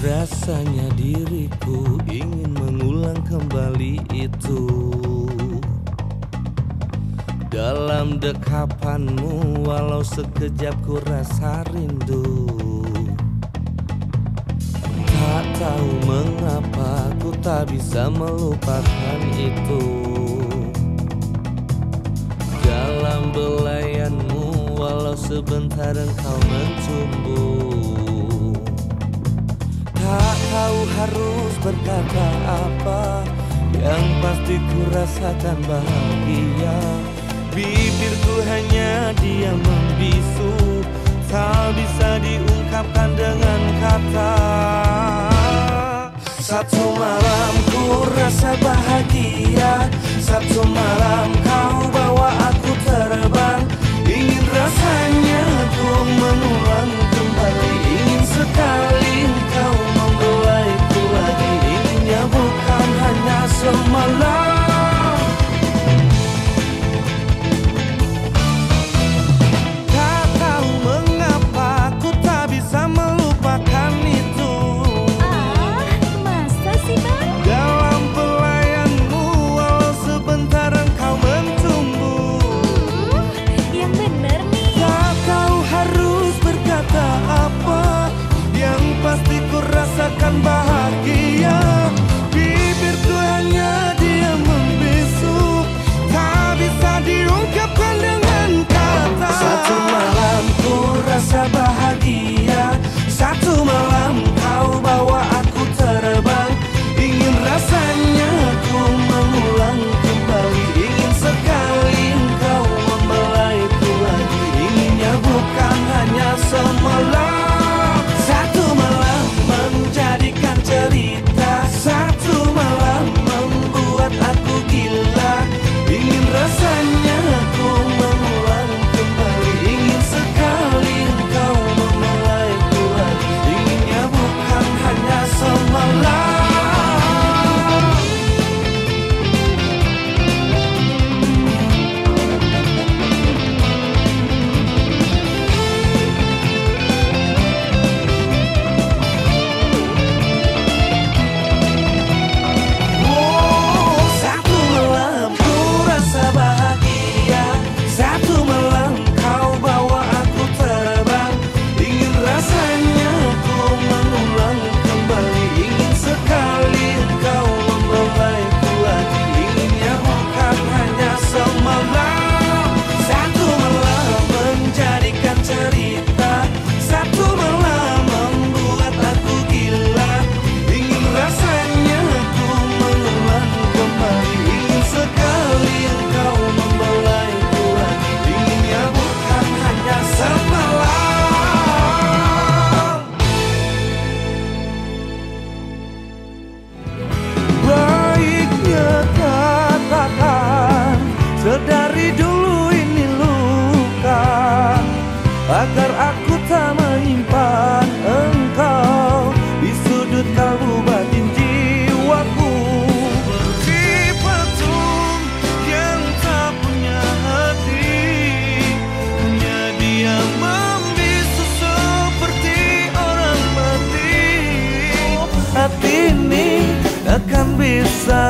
Rasanya diriku ingin mengulang kembali itu. Dalam dekapanmu walau sekejap ku rasa rindu. Tak tahu mengapa ku tak bisa melupakan itu. Dalam belayanmu walau sebentar engkau mencumbu Tak tahu harus berkata apa Yang pasti ku rasakan bahagia. Bibirku hanya diam membisu Tak bisa diungkapkan dengan kata. Satu malam ku rasa bahagia. Satu malam kau bawa aku terbang. Ingin rasanya Satu malam kau bawa aku terbang. Ingin rasanya Agar aku tak menyimpan engkau Di sudut kalbu batin jiwaku. Seperti patung yang tak punya hati Hanya dia membisu seperti orang mati. Hati ini akan bisa